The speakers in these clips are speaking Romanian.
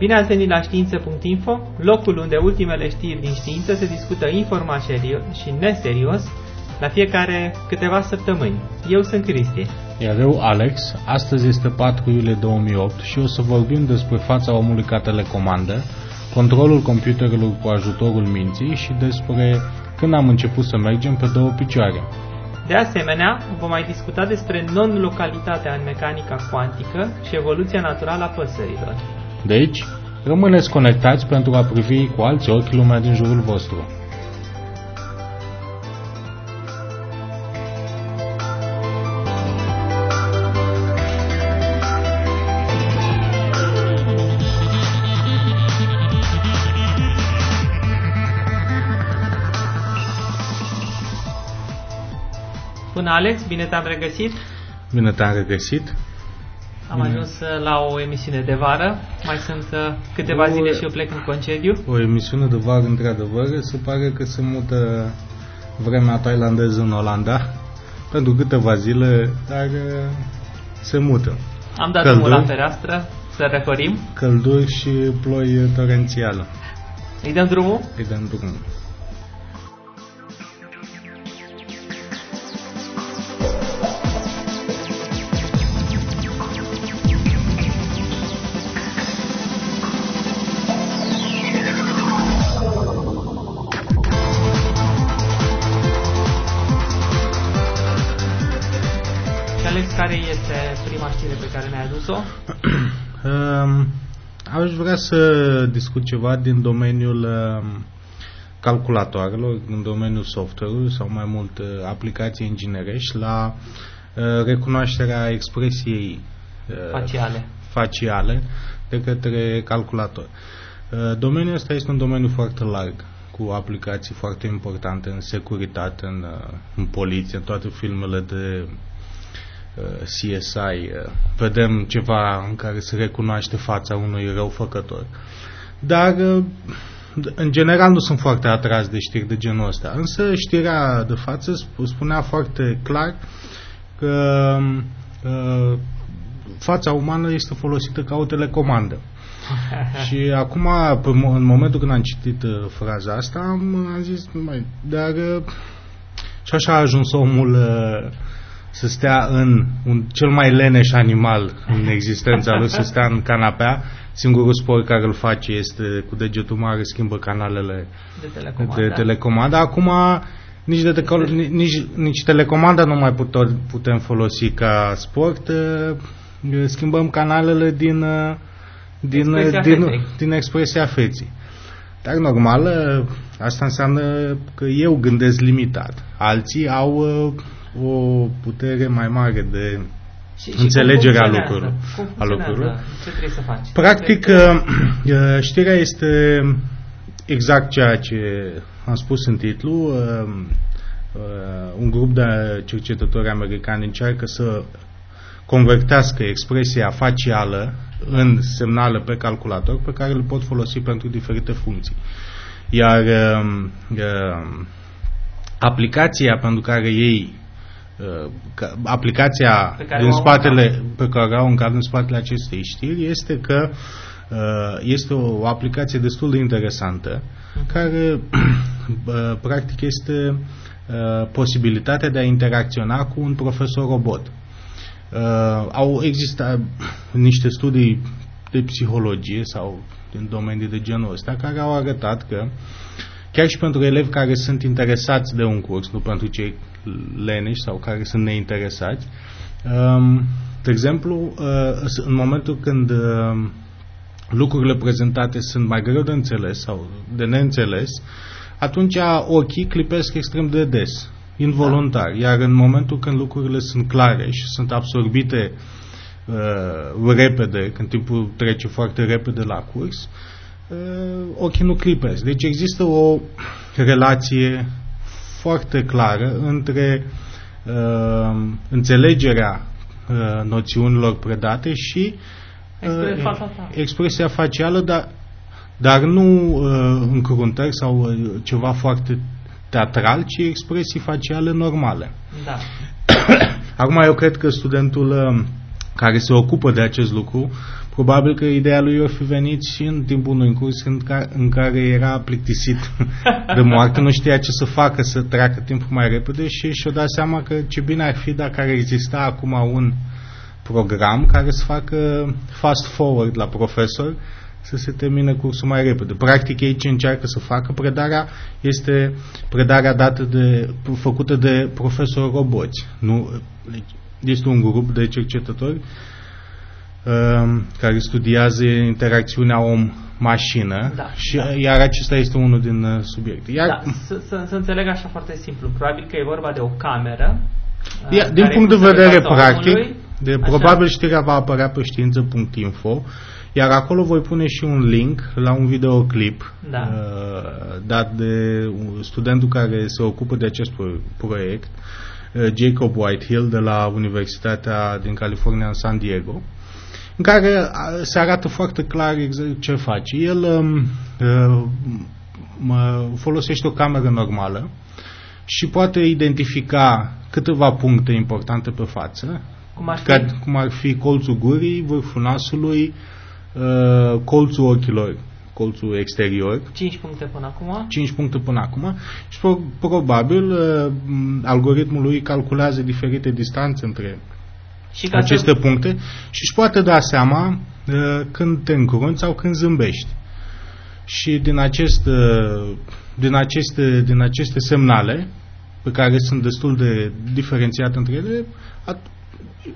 Bine ați venit la știință.info, locul unde ultimele știri din știință se discută informal și neserios la fiecare câteva săptămâni. Eu sunt Cristi. Iar eu, Alex, astăzi este 4 iulie 2008 și o să vorbim despre fața omului ca telecomandă, controlul computerului cu ajutorul minții și despre când am început să mergem pe două picioare. De asemenea, vom mai discuta despre non-localitatea în mecanica cuantică și evoluția naturală a păsărilor. Deci, rămâneți conectați pentru a privi cu alți ochi lumea din jurul vostru. Bună, Alex, bine te-am regăsit. Bine te-am regăsit. Am ajuns uh, la o emisiune de vară. Mai sunt uh, câteva o, zile și eu plec în concediu. O emisiune de vară, într-adevăr, se pare că se mută vremea tailandeză în Olanda pentru câteva zile, dar uh, se mută. Am dat drumul la fereastră să răcorim. Călduri și ploi torențială. Îi dăm drumul? Îi dăm drumul. Prima știre pe care ne-ai adus-o? um, aș vrea să discut ceva din domeniul um, calculatoarelor, în domeniul software-ului sau mai mult uh, aplicații inginerești la uh, recunoașterea expresiei uh, faciale. faciale de către calculator. Uh, domeniul ăsta este un domeniu foarte larg cu aplicații foarte importante în securitate, în, uh, în poliție, în toate filmele de Uh, CSI, uh, vedem ceva în care se recunoaște fața unui răufăcător. Dar, uh, în general, nu sunt foarte atras de știri de genul ăsta. Însă, știrea de față spunea foarte clar că fața umană este folosită ca o telecomandă. și acum, în momentul când am citit fraza asta, am, am zis, mai, dar și așa a ajuns omul să stea în un cel mai leneș animal în existența lui, să stea în canapea. Singurul sport care îl face este cu degetul mare schimbă canalele de telecomandă. De telecomandă. Acum nici, de te- nici, nici telecomanda nu mai putem, putem folosi ca sport. Schimbăm canalele din, din, expresia din, din, din expresia feții. Dar normal, asta înseamnă că eu gândesc limitat. Alții au o putere mai mare de și, înțelegerea lucrurilor. A lucrurilor. Ce trebuie să faci? Practic, uh, uh, știrea este exact ceea ce am spus în titlu. Uh, un grup de cercetători americani încearcă să convertească expresia facială în semnale pe calculator pe care le pot folosi pentru diferite funcții. Iar uh, aplicația pentru care ei Uh, aplicația pe din spatele, pe care au în cadrul în spatele acestei știri este că uh, este o aplicație destul de interesantă mhm. care practic este uh, posibilitatea de a interacționa cu un profesor robot. Au existat niște studii de psihologie sau din domenii de genul ăsta care au arătat că chiar și pentru elevi care sunt interesați de un curs, nu pentru cei leneși sau care sunt neinteresați. Um, de exemplu, uh, în momentul când uh, lucrurile prezentate sunt mai greu de înțeles sau de neînțeles, atunci ochii clipesc extrem de des, involuntar. Iar în momentul când lucrurile sunt clare și sunt absorbite uh, repede, când timpul trece foarte repede la curs, uh, ochii nu clipesc. Deci există o relație foarte clară între uh, înțelegerea uh, noțiunilor predate și uh, expresia facială, dar, dar nu uh, încruntări sau uh, ceva foarte teatral, ci expresii faciale normale. Da. Acum eu cred că studentul uh, care se ocupă de acest lucru probabil că ideea lui ar fi venit și în timpul unui curs în care, în care era plictisit de moarte, nu știa ce să facă să treacă timpul mai repede și și-o dat seama că ce bine ar fi dacă ar exista acum un program care să facă fast forward la profesor să se termine cursul mai repede. Practic ei ce încearcă să facă, predarea este predarea dată de, făcută de profesori roboți. Nu, este un grup de cercetători uh, care studiază interacțiunea om-mașină Da, și da. iar acesta este unul din uh, subiecte. Iar, Da, să, să, să înțeleg așa foarte simplu. Probabil că e vorba de o cameră. uh, Ia, din care punct de pusă pe vedere fața practic, omului. de, Așa. probabil știrea va apărea pe știință.info, iar acolo voi pune și un link la un videoclip Da. uh, dat de un- studentul care se ocupă de acest pro- proiect, uh, Jacob Whitehill de la Universitatea din California în San Diego, în care uh, se arată foarte clar exact ce face. El um, uh, mă- folosește o cameră normală și poate identifica câteva puncte importante pe față, Cum ar fi? ca, cum ar fi colțul gurii, vârful nasului, uh, colțul ochilor, colțul exterior, 5 puncte până acum. 5 puncte până acum și pro- probabil uh, m, algoritmul lui calculează diferite distanțe între Și ca aceste să... puncte și își poate da seama uh, când te încrunți sau când zâmbești. Și din, acest, uh, din, aceste, din aceste semnale, pe care sunt destul de diferențiate între ele, at-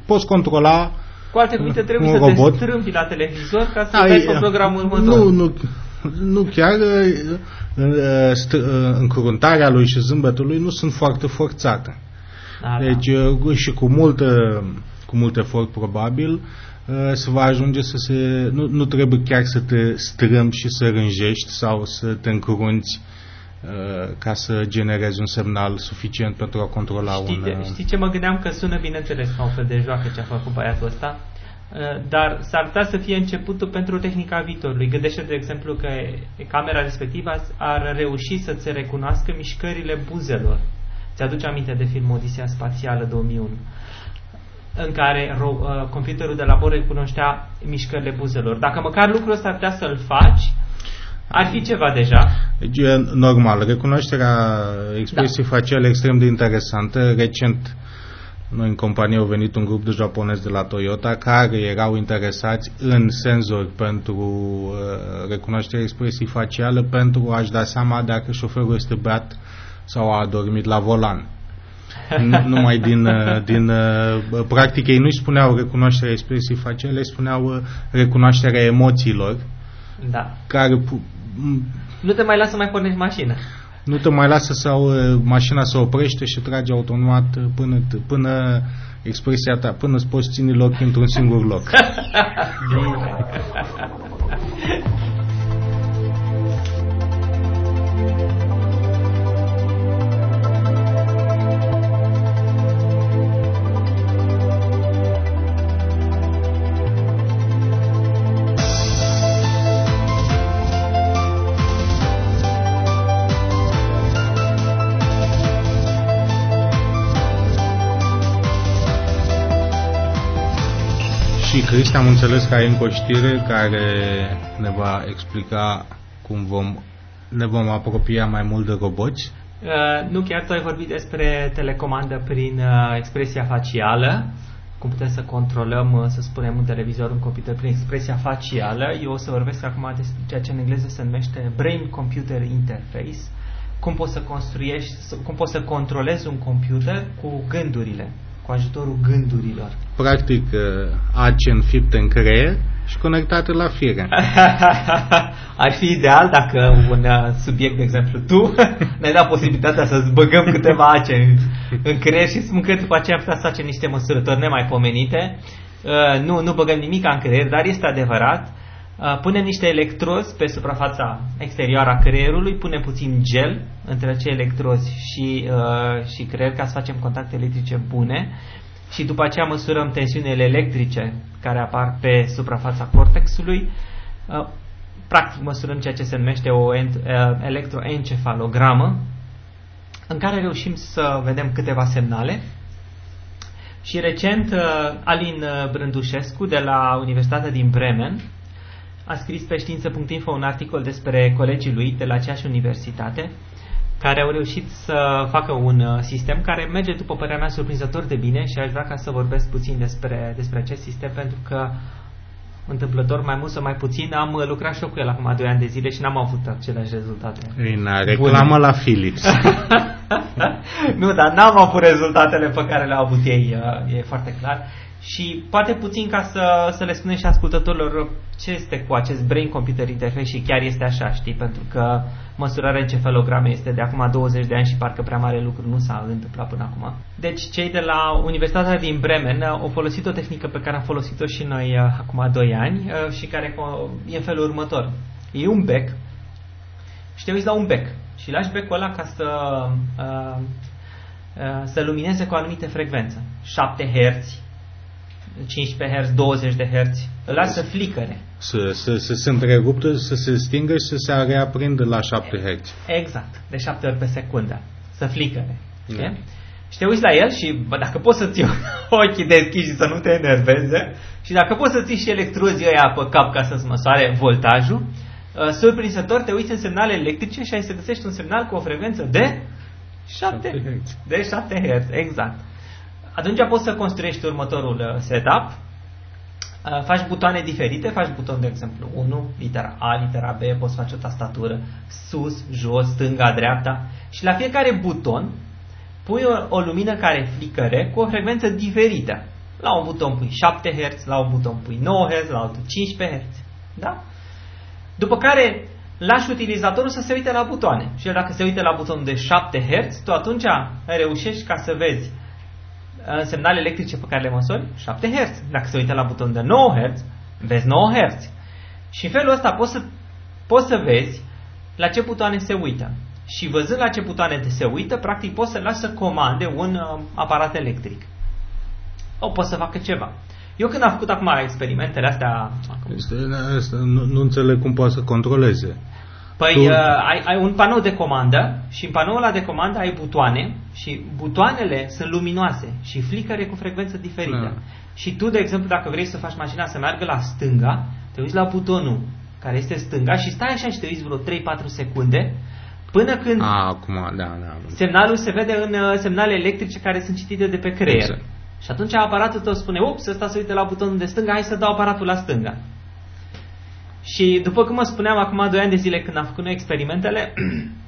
poți controla Cu alte cuvinte, trebuie un să robot. te strâmbi la televizor ca să Ai, vezi pe programul următor. Nu, nu, nu chiar uh, uh, st- uh, încruntarea lui și zâmbetul lui nu sunt foarte forțate. Da, da. Deci uh, și cu mult, uh, cu mult efort probabil uh, se va ajunge să se... Nu, nu trebuie chiar să te strâmbi și să rânjești sau să te încrunți uh, ca să generezi un semnal suficient pentru a controla Știi, un... de- uh, știi ce mă gândeam? Că sună bineînțeles ca un fel de joacă ce a făcut băiatul ăsta, uh, dar s-ar putea să fie începutul pentru tehnica viitorului. Gândește, de exemplu, că camera respectivă ar reuși să-ți recunoască mișcările buzelor. Ți-aduce aminte de filmul Odisea Spațială 2001? În care ro- uh, computerul de la bord recunoștea mișcările buzelor. Dacă măcar lucrul ăsta ar putea să-l faci, ar fi ceva deja. Deci e normal. Recunoașterea expresiei da. faciale e extrem de interesantă. Recent, noi în companie au venit un grup de japonezi de la Toyota care erau interesați în senzori pentru uh, recunoașterea expresiei faciale pentru a-și da seama dacă șoferul este beat sau a adormit la volan. Nu numai din, uh, din uh, practic ei nu spuneau recunoașterea expresiei faciale, spuneau uh, recunoașterea emoțiilor Da. care pu- m- Nu te mai lasă mai pornești mașina. nu te mai lasă sau uh, mașina se oprește și trage automat uh, până, t- până expresia ta, până îți poți ține loc într-un singur loc. Și Cristi, am înțeles că ai încă o știre care ne va explica cum vom, ne vom apropia mai mult de roboți. Uh, nu chiar tu ai vorbit despre telecomandă prin uh, expresia facială, cum putem să controlăm, uh, să spunem, un televizor, un computer prin expresia facială. Eu o să vorbesc acum despre ceea ce în engleză se numește Brain Computer Interface, cum poți să construiești, să- cum poți să controlezi un computer cu gândurile, cu ajutorul gândurilor. Practic, uh, ace înfipte în creier și conectate la fire. Ar fi ideal dacă un uh, subiect, de exemplu, tu ne-ai dat posibilitatea să-ți băgăm câteva ace în, în creier și spun că după aceea am putea să facem niște măsurători nemaipomenite. Uh, nu, nu băgăm nimic în creier, dar este adevărat. Uh, punem niște electrozi pe suprafața exterioară a creierului, punem puțin gel între acei electrozi și, uh, și creier ca să facem contacte electrice bune și după aceea măsurăm tensiunile electrice care apar pe suprafața cortexului. Uh, Practic măsurăm ceea ce se numește o ent- uh, electroencefalogramă în care reușim să vedem câteva semnale Și recent uh, Alin uh, Brândușescu de la Universitatea din Bremen a scris pe știință.info un articol despre colegii lui de la aceeași universitate care au reușit să facă un uh, sistem care merge, după părerea mea, surprinzător de bine și aș vrea ca să vorbesc puțin despre, despre acest sistem pentru că întâmplător, mai mult sau mai puțin, am lucrat și eu cu el acum 2 ani de zile și n-am avut aceleași rezultate. În reclamă la Philips. nu, dar n-am avut rezultatele pe care le-au avut ei, uh, e foarte clar. Și poate puțin ca să, să le spunem și ascultătorilor ce este cu acest brain computer interface și chiar este așa, știi, pentru că măsurarea encefalograme este de acum 20 de ani și parcă prea mare lucru nu s-a întâmplat până acum. Deci cei de la Universitatea din Bremen au folosit o tehnică pe care am folosit-o și noi uh, acum 2 ani uh, și care e în felul următor. E un bec și te uiți la un bec și lași becul ăla ca să, uh, uh, să lumineze cu o anumită frecvență. 7 Hz, 15 Hz, 20 de Hz, îl lasă flicăre. Să, să, să se întreruptă, să se stingă și să se reaprindă la 7 Hz. Exact, de 7 ori pe secundă, să flicăre. Da. Și te uiți la el și bă, dacă poți să ții ochii deschiși și să nu te enerveze și dacă poți să ții și electrozii ăia pe cap ca să-ți măsoare voltajul, uh, surprinzător te uiți în semnale electrice și ai să găsești un semnal cu o frecvență de 7, 7 Hz. De 7 Hz, exact atunci poți să construiești următorul uh, setup. Uh, faci butoane diferite, faci buton, de exemplu, 1, litera A, litera B, poți face o tastatură sus, jos, stânga, dreapta și la fiecare buton pui o, o lumină care flicăre cu o frecvență diferită. La un buton pui 7 Hz, la un buton pui 9 Hz, la altul 15 Hz. Da? După care lași utilizatorul să se uite la butoane. Și dacă se uite la butonul de 7 Hz, tu atunci reușești ca să vezi în semnale electrice pe care le măsori, 7 Hz. Dacă se uită la butonul de 9 Hz, vezi 9 Hz. Și în felul ăsta poți să, poți să vezi la ce butoane se uită. Și văzând la ce butoane se uită, practic poți să lași să comande un uh, aparat electric. O poți să facă ceva. Eu când am făcut acum experimentele astea... Acum, este, este, nu, nu înțeleg cum poate să controleze. Păi tu... uh, ai, ai un panou de comandă și în panoul ăla de comandă ai butoane și butoanele sunt luminoase și flicăre cu frecvență diferită. Da. Și tu, de exemplu, dacă vrei să faci mașina să meargă la stânga, te uiți la butonul care este stânga și stai așa și te uiți vreo 3-4 secunde până când A, acum, da, da. semnalul se vede în uh, semnale electrice care sunt citite de pe creier. Exact. Și atunci aparatul tău spune, ups, ăsta se uite la butonul de stânga, hai să dau aparatul la stânga. Și după cum mă spuneam acum 2 ani de zile când am făcut noi experimentele,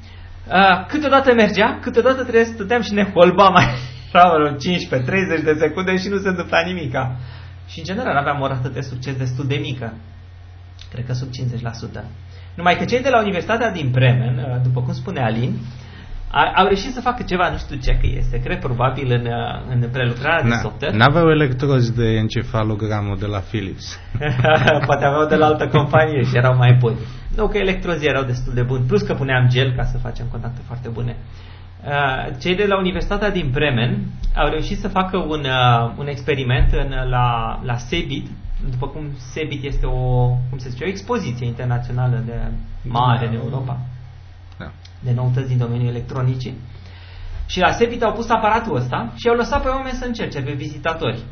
câteodată mergea, câteodată trebuie să stăteam și ne holbam mai 15-30 de secunde și nu se întâmpla nimica. Și în general aveam o rată de succes destul de mică. Cred că sub 50%. Numai că cei de la Universitatea din Bremen, după cum spune Alin, au reușit să facă ceva, nu știu ce, că e secret, probabil, în, în prelucrarea de software. N-aveau electrozi de encefalogramă de la Philips. Poate aveau de la altă companie și erau mai buni. Nu, că electrozii erau destul de buni, plus că puneam gel ca să facem contacte foarte bune. Cei de la Universitatea din Bremen au reușit să facă un, un experiment în, la, la SEBIT, după cum SEBIT este o, cum se zice, o expoziție internațională de mare în Europa da. De noutăți din domeniul electronicii. Și la Sebit au pus aparatul ăsta și au lăsat pe oameni să încerce, pe vizitatori.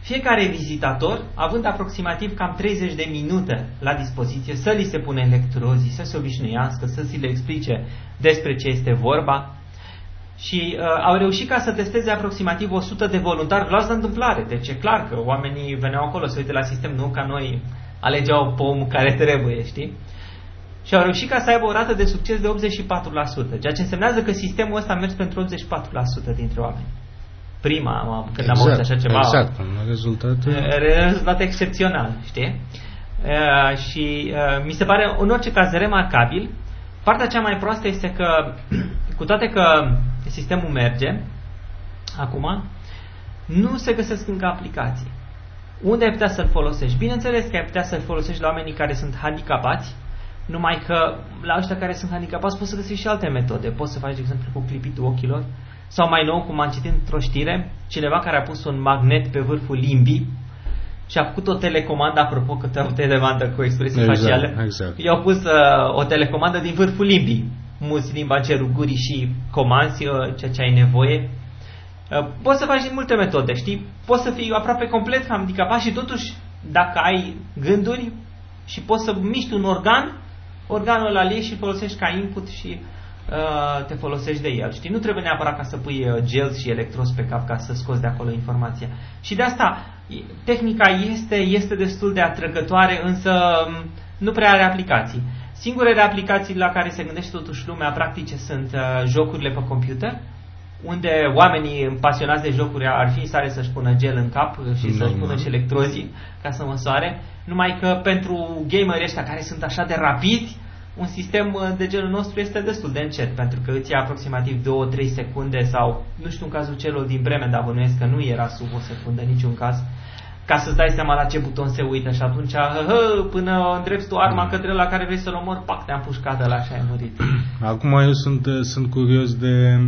Fiecare vizitator, având aproximativ cam 30 de minute la dispoziție, să li se pune electrozii, să se obișnuiască, să si le explice despre ce este vorba, și uh, au reușit ca să testeze aproximativ 100 de voluntari luați de întâmplare. Deci e clar că oamenii veneau acolo să uite la sistem, nu ca noi alegeau pomul care trebuie, știi? Și au reușit ca să aibă o rată de succes de 84%, ceea ce însemnează că sistemul ăsta a mers pentru 84% dintre oameni. Prima, când exact, am auzit așa ceva. Exact, un rezultat. Rezultat excepțional, știi? Uh, și uh, mi se pare, în orice caz, remarcabil. Partea cea mai proastă este că, cu toate că sistemul merge, acum, nu se găsesc încă aplicații. Unde ai putea să-l folosești? Bineînțeles că ai putea să-l folosești la oamenii care sunt handicapați, numai că la ăștia care sunt handicapați poți să găsești și alte metode. Poți să faci, de exemplu, cu clipitul ochilor. Sau mai nou, cum am citit într-o știre, cineva care a pus un magnet pe vârful limbii și a făcut o telecomandă, apropo că o telecomandă cu expresii exact, faciale, exact. i-au pus uh, o telecomandă din vârful limbii. Muți limba cerul gurii și comanzi uh, ceea ce ai nevoie. Uh, poți să faci din multe metode, știi? Poți să fii aproape complet handicapat și totuși, dacă ai gânduri și poți să miști un organ, organul ăla și folosești ca input și uh, te folosești de el. Știi? Nu trebuie neapărat ca să pui uh, gel și electros pe cap ca să scoți de acolo informația. Și de asta, tehnica este, este destul de atrăgătoare, însă um, nu prea are aplicații. Singurele aplicații la care se gândește totuși lumea practice sunt uh, jocurile pe computer, unde oamenii pasionați de jocuri ar fi stare să-și pună gel în cap și să-și pună și electrozii ca să măsoare, numai că pentru gamerii ăștia care sunt așa de rapizi, un sistem uh, de genul nostru este destul de încet, pentru că îți ia aproximativ 2-3 secunde sau, nu știu în cazul celor din Bremen, dar bănuiesc că nu era sub o secundă în niciun caz, ca să-ți dai seama la ce buton se uită și atunci hă, hă, până îndrepti tu arma mm. către la care vrei să-l omori, pac, te-am pușcat de la și ai murit. Acum eu sunt, sunt curios de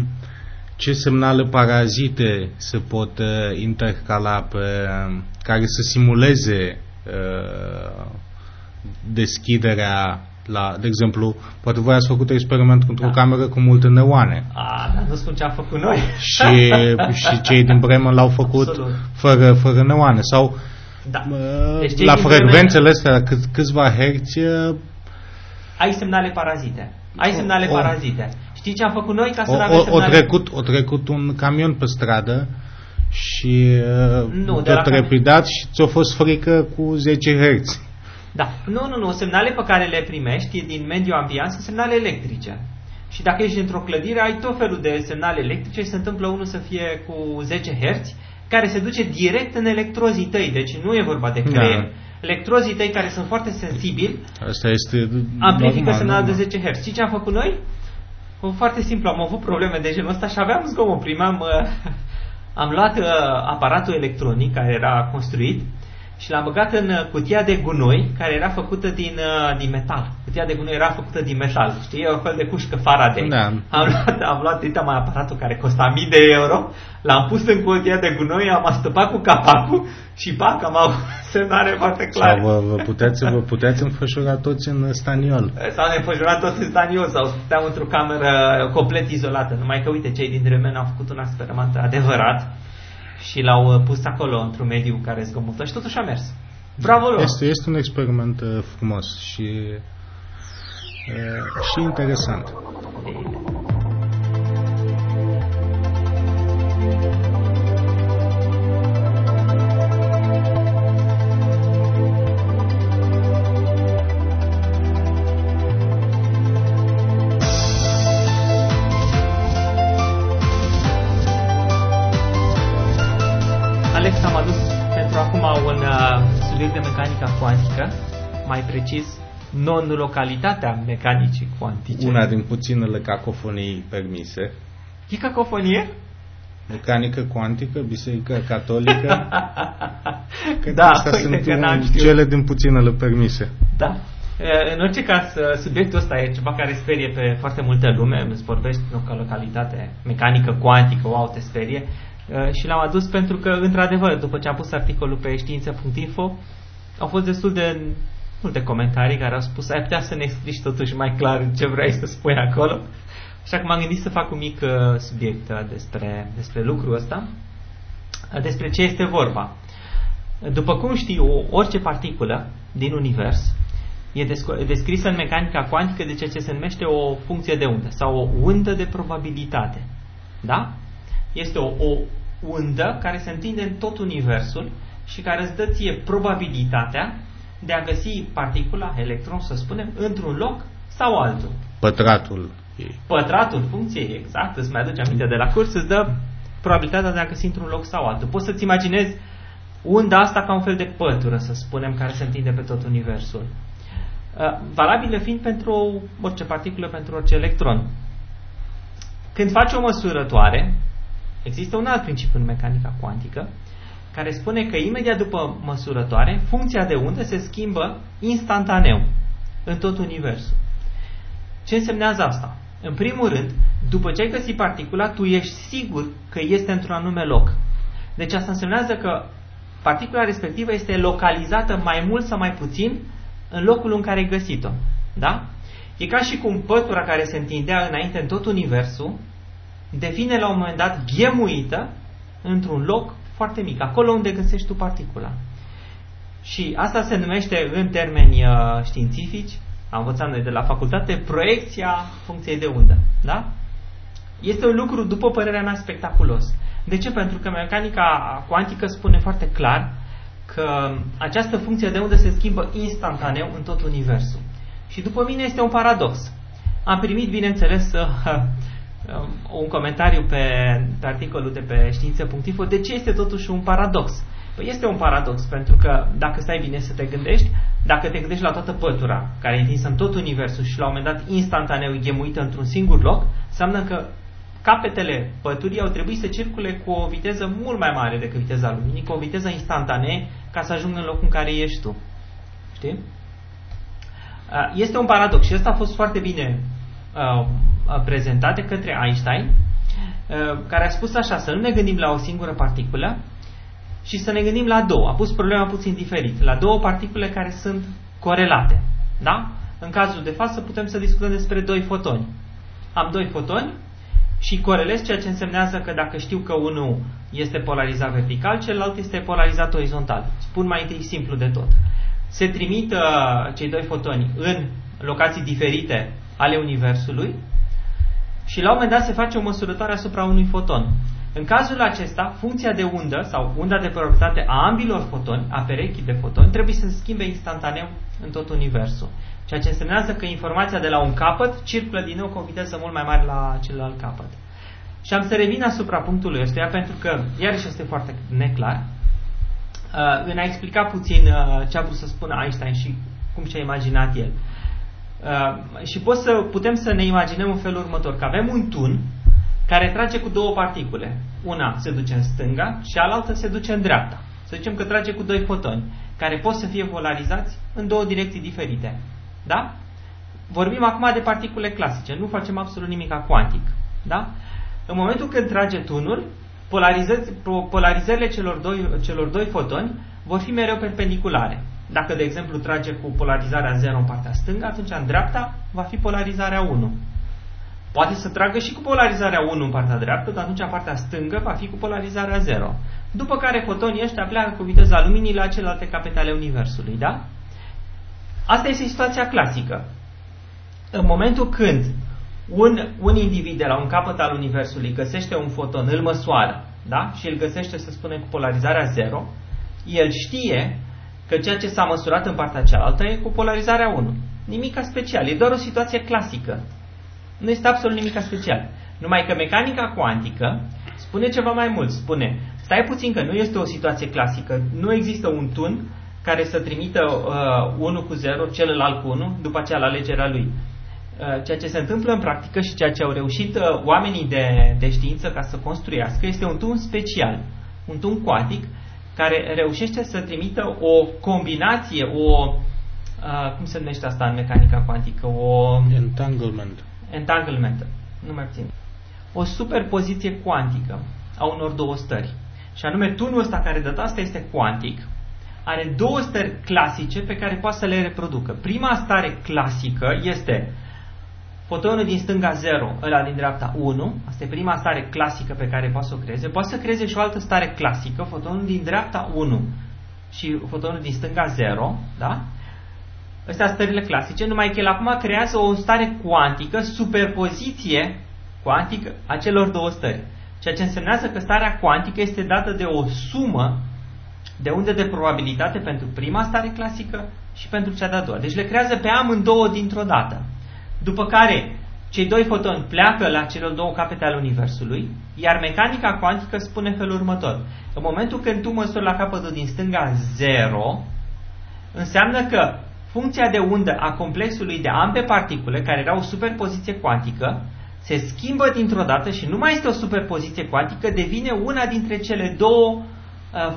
ce semnale parazite se pot uh, intercala pe care să simuleze uh, deschiderea la, de exemplu, poate voi ați făcut experiment cu o da. cameră cu multe neoane. A, dar nu spun ce am făcut noi. Și, și cei din Bremen l-au făcut fără, fără neoane. Sau da. deci la frecvențele astea, câ, câțiva herți... Uh, Ai semnale parazite. Ai semnale o, parazite. Știi ce am făcut noi ca să nu avem semnale? O trecut, o trecut un camion pe stradă și uh, nu, de trepidat și ți-a fost frică cu 10 Hz. Da. Nu, nu, nu. Semnale pe care le primești din mediul ambient sunt semnale electrice. Și dacă ești într-o clădire, ai tot felul de semnale electrice și se întâmplă unul să fie cu 10 Hz, care se duce direct în electrozii tăi. Deci nu e vorba de creier. Da. Electrozii tăi care sunt foarte sensibili Asta este amplifică semnalul de 10 Hz. Știi ce am făcut noi? Foarte simplu, am avut probleme de genul ăsta și aveam zgomot. Primam, uh, am luat uh, aparatul electronic care era construit și l-am băgat în uh, cutia de gunoi care era făcută din, uh, din metal. Cutia de gunoi era făcută din metal, știi? E o fel de cușcă Faraday. Da. Am luat, am luat dita mai aparatul care costa mii de euro, l-am pus în cutia de gunoi, am astăpat cu capacul și pac, am avut semnare foarte clare. Sau vă, vă, puteți, vă puteți înfășura toți în staniol. Sau ne înfășura toți în staniol sau stăteam într-o cameră complet izolată. Numai că, uite, cei din Dremen au făcut un experiment adevărat și l-au uh, pus acolo într-un mediu care zgomotă și totuși a mers. Bravo lor! Este, este un experiment uh, frumos și, uh, și interesant. mai precis, non-localitatea mecanicii cuantice. Una din puținele cacofonii permise. E cacofonie? Mecanică cuantică, biserică catolică. Cred da, astea sunt că un, cele din puținele permise. Da. În orice caz, subiectul ăsta e ceva care sperie pe foarte multă lume. Îți vorbești o localitate mecanică cuantică, wow, te sperie. Și l-am adus pentru că, într-adevăr, după ce am pus articolul pe știință.info, au fost destul de multe comentarii care au spus ai putea să ne explici totuși mai clar ce vrei să spui acolo. Așa că m-am gândit să fac un mic uh, subiect uh, despre, despre lucrul ăsta, uh, despre ce este vorba. După cum știi, orice particulă din univers e descrisă în mecanica cuantică de ceea ce se numește o funcție de undă sau o undă de probabilitate. Da? Este o, o undă care se întinde în tot universul și care îți dă ție probabilitatea de a găsi particula, electron, să spunem, într-un loc sau altul. Pătratul. Pătratul funcției, exact, îți mai aduce aminte de la curs, îți dă probabilitatea de a găsi într-un loc sau altul. Poți să-ți imaginezi unda asta ca un fel de pătură, să spunem, care se întinde pe tot universul. Uh, valabilă fiind pentru orice particulă, pentru orice electron. Când faci o măsurătoare, există un alt principiu în mecanica cuantică, care spune că imediat după măsurătoare, funcția de undă se schimbă instantaneu în tot universul. Ce însemnează asta? În primul rând, după ce ai găsit particula, tu ești sigur că este într-un anume loc. Deci asta însemnează că particula respectivă este localizată mai mult sau mai puțin în locul în care ai găsit-o. Da? E ca și cum pătura care se întindea înainte în tot universul devine la un moment dat ghemuită într-un loc foarte mic, acolo unde găsești tu particula. Și asta se numește în termeni uh, științifici, am învățat noi de la facultate, proiecția funcției de undă. Da? Este un lucru, după părerea mea, spectaculos. De ce? Pentru că mecanica cuantică spune foarte clar că această funcție de undă se schimbă instantaneu în tot universul. Și după mine este un paradox. Am primit, bineînțeles, un comentariu pe, pe articolul de pe știință.info de ce este totuși un paradox. Păi este un paradox, pentru că dacă stai bine să te gândești, dacă te gândești la toată pătura care e întinsă în tot universul și la un moment dat instantaneu e ghemuită într-un singur loc, înseamnă că capetele păturii au trebuit să circule cu o viteză mult mai mare decât viteza luminii, cu o viteză instantanee, ca să ajungă în locul în care ești tu. Știi? Este un paradox și ăsta a fost foarte bine uh, prezentat de către Einstein, uh, care a spus așa, să nu ne gândim la o singură particulă și să ne gândim la două. A pus problema puțin diferit, la două particule care sunt corelate. Da? În cazul de față putem să discutăm despre doi fotoni. Am doi fotoni și corelez, ceea ce însemnează că dacă știu că unul este polarizat vertical, celălalt este polarizat orizontal. Spun mai întâi simplu de tot. Se trimit uh, cei doi fotoni în locații diferite ale Universului și la un moment dat se face o măsurătoare asupra unui foton. În cazul acesta, funcția de undă sau unda de probabilitate a ambilor fotoni, a perechii de fotoni, trebuie să se schimbe instantaneu în tot Universul. Ceea ce însemnează că informația de la un capăt circulă din nou cu o viteză mult mai mare la celălalt capăt. Și am să revin asupra punctului ăsta, pentru că iarăși este foarte neclar. Uh, în a explica puțin uh, ce a vrut să spună Einstein și cum și-a imaginat el. Uh, și pot să, putem să ne imaginăm în felul următor, că avem un tun care trage cu două particule. Una se duce în stânga și alaltă se duce în dreapta. Să zicem că trage cu doi fotoni, care pot să fie polarizați în două direcții diferite. Da? Vorbim acum de particule clasice, nu facem absolut nimic cuantic. Da? În momentul când trage tunul, polarizările celor doi, celor doi fotoni vor fi mereu perpendiculare. Dacă, de exemplu, trage cu polarizarea 0 în partea stângă, atunci în dreapta va fi polarizarea 1. Poate să tragă și cu polarizarea 1 în partea dreaptă, dar atunci partea stângă va fi cu polarizarea 0. După care fotonii ăștia pleacă cu viteza luminii la celelalte capete ale Universului, da? Asta este situația clasică. În momentul când un, un individ de la un capăt al Universului găsește un foton, îl măsoară, da? și îl găsește, să spunem, cu polarizarea 0, el știe că ceea ce s-a măsurat în partea cealaltă e cu polarizarea 1. Nimica special, e doar o situație clasică. Nu este absolut nimic special. Numai că mecanica cuantică spune ceva mai mult. Spune, stai puțin că nu este o situație clasică, nu există un tun care să trimită uh, 1 cu 0, celălalt cu 1, după aceea la alegerea lui. Uh, ceea ce se întâmplă în practică și ceea ce au reușit uh, oamenii de, de știință ca să construiască este un tun special, un tun cuantic, care reușește să trimită o combinație, o... Uh, cum se numește asta în mecanica cuantică? O... Entanglement entanglement, nu mai țin, o superpoziție cuantică a unor două stări. Și anume, tunul ăsta care de asta este cuantic, are două stări clasice pe care poate să le reproducă. Prima stare clasică este fotonul din stânga 0, ăla din dreapta 1, asta e prima stare clasică pe care poate să o creeze. Poate să creeze și o altă stare clasică, fotonul din dreapta 1 și fotonul din stânga 0, da? Astea stările clasice, numai că el acum creează o stare cuantică, superpoziție cuantică a celor două stări. Ceea ce însemnează că starea cuantică este dată de o sumă de unde de probabilitate pentru prima stare clasică și pentru cea de-a doua. Deci le creează pe amândouă dintr-o dată. După care cei doi fotoni pleacă la cele două capete ale Universului, iar mecanica cuantică spune felul următor. În momentul când tu măsori la capătul din stânga 0, înseamnă că funcția de undă a complexului de ampe particule, care era o superpoziție cuantică, se schimbă dintr-o dată și nu mai este o superpoziție cuantică, devine una dintre cele două uh,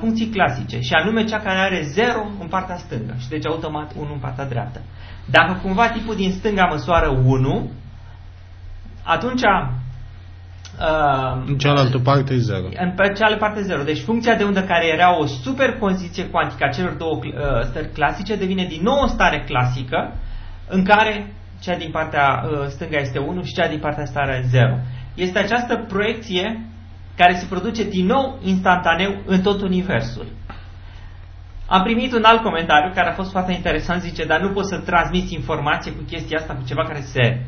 funcții clasice, și anume cea care are 0 în partea stângă și deci automat 1 în partea dreaptă. Dacă cumva tipul din stânga măsoară 1, atunci Uh, în cealaltă parte e 0. În cealaltă parte 0. Deci funcția de undă care era o superpoziție cuantică a celor două uh, stări clasice devine din nou o stare clasică în care cea din partea uh, stângă este 1 și cea din partea stare 0. Este această proiecție care se produce din nou instantaneu în tot universul. Am primit un alt comentariu care a fost foarte interesant, zice, dar nu poți să transmiți informație cu chestia asta, cu ceva care se,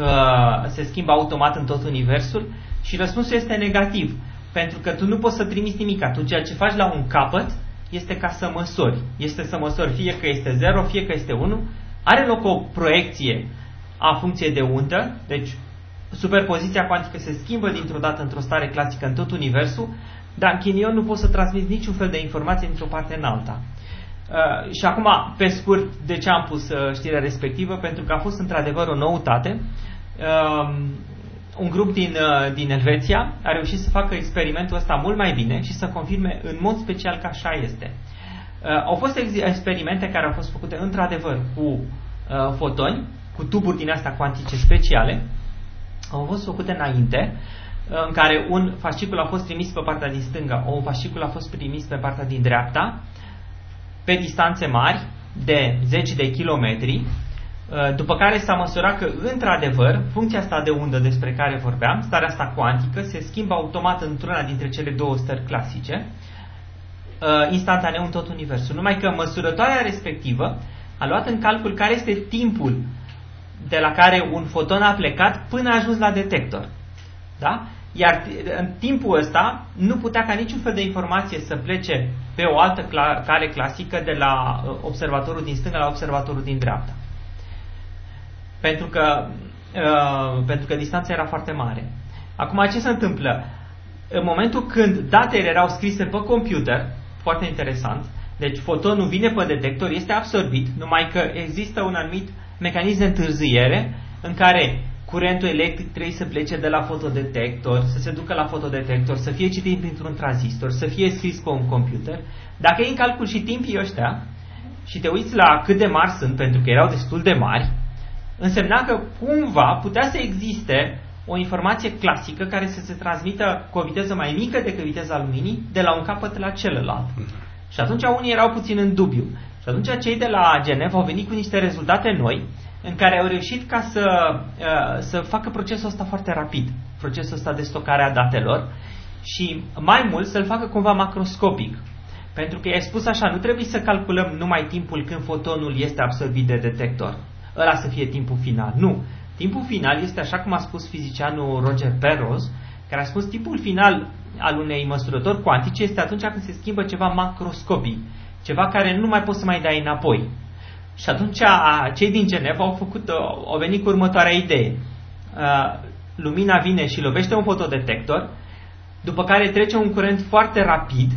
uh, se schimbă automat în tot universul și răspunsul este negativ, pentru că tu nu poți să trimiți nimic. Tu ceea ce faci la un capăt este ca să măsori. Este să măsori fie că este 0, fie că este 1. Are loc o proiecție a funcției de undă, deci superpoziția cuantică se schimbă dintr-o dată într-o stare clasică în tot universul, dar în chinion nu poți să transmiți niciun fel de informație dintr-o parte în alta. Uh, și acum, pe scurt, de ce am pus uh, știrea respectivă? Pentru că a fost într-adevăr o noutate. Uh, un grup din, uh, din Elveția a reușit să facă experimentul ăsta mult mai bine și să confirme în mod special că așa este. Uh, au fost experimente care au fost făcute într-adevăr cu uh, fotoni, cu tuburi din astea cuantice speciale, au fost făcute înainte, în care un fascicul a fost trimis pe partea din stânga, un fascicul a fost trimis pe partea din dreapta, pe distanțe mari de zeci de kilometri, după care s-a măsurat că, într-adevăr, funcția asta de undă despre care vorbeam, starea asta cuantică, se schimbă automat într-una dintre cele două stări clasice, instantaneu în tot universul. Numai că măsurătoarea respectivă a luat în calcul care este timpul de la care un foton a plecat până a ajuns la detector. Da? Iar în timpul ăsta nu putea ca niciun fel de informație să plece pe o altă cla- cale clasică de la uh, observatorul din stânga la observatorul din dreapta. Pentru că, uh, pentru că distanța era foarte mare. Acum, ce se întâmplă? În momentul când datele erau scrise pe computer, foarte interesant, deci fotonul vine pe detector, este absorbit, numai că există un anumit mecanism de întârziere în care curentul electric trebuie să plece de la fotodetector, să se ducă la fotodetector, să fie citit printr-un tranzistor, să fie scris pe un computer. Dacă iei în calcul și timpii ăștia și te uiți la cât de mari sunt, pentru că erau destul de mari, însemna că cumva putea să existe o informație clasică care să se transmită cu o viteză mai mică decât viteza luminii de la un capăt la celălalt. Și atunci unii erau puțin în dubiu. Și atunci cei de la Geneva au venit cu niște rezultate noi în care au reușit ca să, uh, să facă procesul ăsta foarte rapid, procesul ăsta de stocare a datelor și mai mult să-l facă cumva macroscopic. Pentru că i-ai spus așa, nu trebuie să calculăm numai timpul când fotonul este absorbit de detector. Ăla să fie timpul final. Nu. Timpul final este așa cum a spus fizicianul Roger Penrose, care a spus timpul final al unei măsurători cuantice este atunci când se schimbă ceva macroscopic, ceva care nu mai poți să mai dai înapoi. Și atunci cei din Geneva au, făcut, au venit cu următoarea idee. Lumina vine și lovește un fotodetector, după care trece un curent foarte rapid.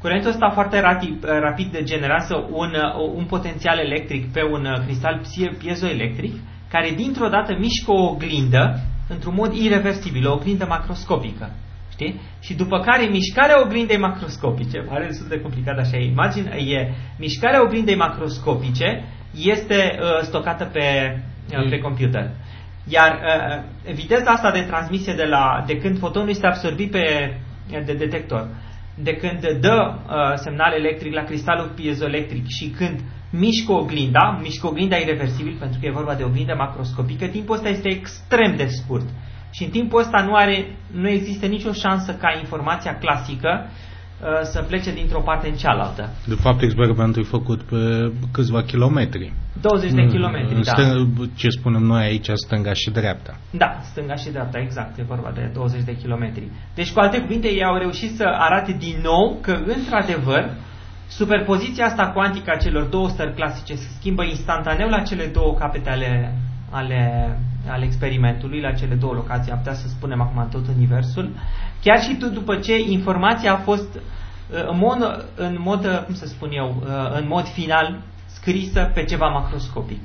Curentul ăsta foarte rapid, rapid generează un, un potențial electric pe un cristal piezoelectric, care dintr-o dată mișcă o oglindă într-un mod irreversibil, o oglindă macroscopică. Știi? Și după care mișcarea oglindei macroscopice, pare destul de complicat așa, imagine, e, mișcarea oglindei macroscopice este uh, stocată pe, uh, pe computer. Iar uh, viteza asta de transmisie de, la, de când fotonul este absorbit pe de detector, de când dă uh, semnal electric la cristalul piezoelectric și când mișcă oglinda, mișcă oglinda irreversibil, pentru că e vorba de oglindă macroscopică, timpul ăsta este extrem de scurt. Și în timpul ăsta nu, are, nu există nicio șansă ca informația clasică uh, să plece dintr-o parte în cealaltă. De fapt, experimentul e făcut pe câțiva kilometri. 20 de kilometri, da. Ce spunem noi aici, stânga și dreapta. Da, stânga și dreapta, exact. E vorba de 20 de kilometri. Deci, cu alte cuvinte, ei au reușit să arate din nou că, într-adevăr, superpoziția asta cuantică a celor două stări clasice se schimbă instantaneu la cele două capete ale, ale, ale experimentului, la cele două locații, am putea să spunem acum în tot universul, chiar și tu după ce informația a fost uh, în mod, în mod, uh, cum să spun eu, uh, în mod final scrisă pe ceva macroscopic.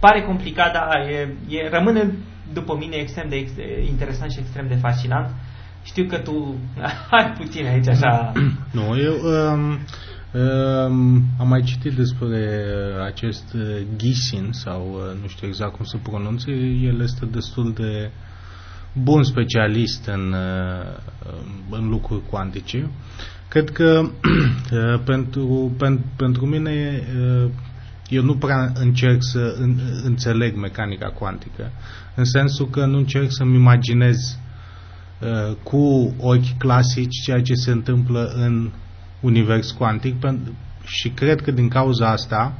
Pare complicat, dar e, e, rămâne după mine extrem de interesant și extrem de fascinant. Știu că tu ai puțin aici așa... Nu, eu... Um am mai citit despre acest Gisin sau nu știu exact cum se pronunță. El este destul de bun specialist în, în lucruri cuantice. Cred că pentru, pentru, pentru mine eu nu prea încerc să înțeleg mecanica cuantică, în sensul că nu încerc să-mi imaginez uh, cu ochi clasici ceea ce se întâmplă în univers cuantic și cred că din cauza asta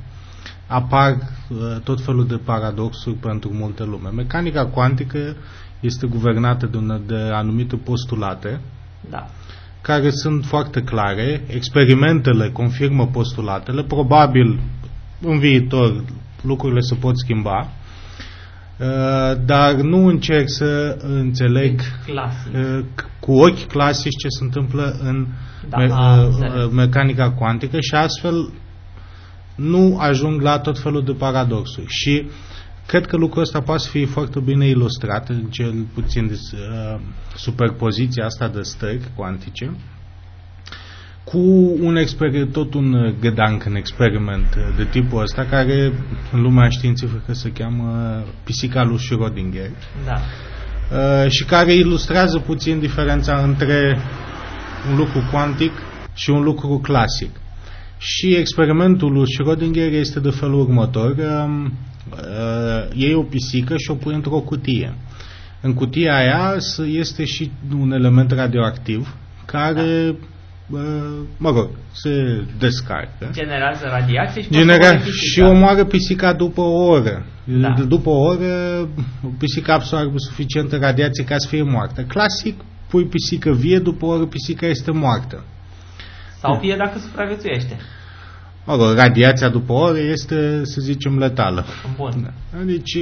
apar uh, tot felul de paradoxuri pentru multe lume. Mecanica cuantică este guvernată de, una, de anumite postulate da. care sunt foarte clare, experimentele confirmă postulatele, probabil în viitor lucrurile se pot schimba, uh, dar nu încerc să înțeleg Clasic. Uh, cu ochi clasici ce se întâmplă în Da, me- am uh, înțeles. mecanica cuantică și astfel nu ajung la tot felul de paradoxuri. Și cred că lucrul ăsta poate fi foarte bine ilustrat, în cel puțin de uh, superpoziția asta de stări cuantice, cu un experiment, tot un gădanc în experiment de tipul ăsta, care în lumea științifică se cheamă pisica lui Schrödinger Da. uh, și care ilustrează puțin diferența între un lucru cuantic și un lucru clasic. Și experimentul lui Schrödinger este de felul următor. Um, uh, iei o pisică și o pui într-o cutie. În cutia aia s- este și un element radioactiv care, uh, mă rog, se descarcă. Generează radiație și Genera poate fi și pisica. omoară pisica după o oră. Da. După o oră, pisica absorbe suficientă radiație ca să fie moartă. Clasic, pui pisică vie, după o oră pisica este moartă. Sau fie dacă supraviețuiește. Mă rog, radiația după o oră este, să zicem, letală. Bun. Deci,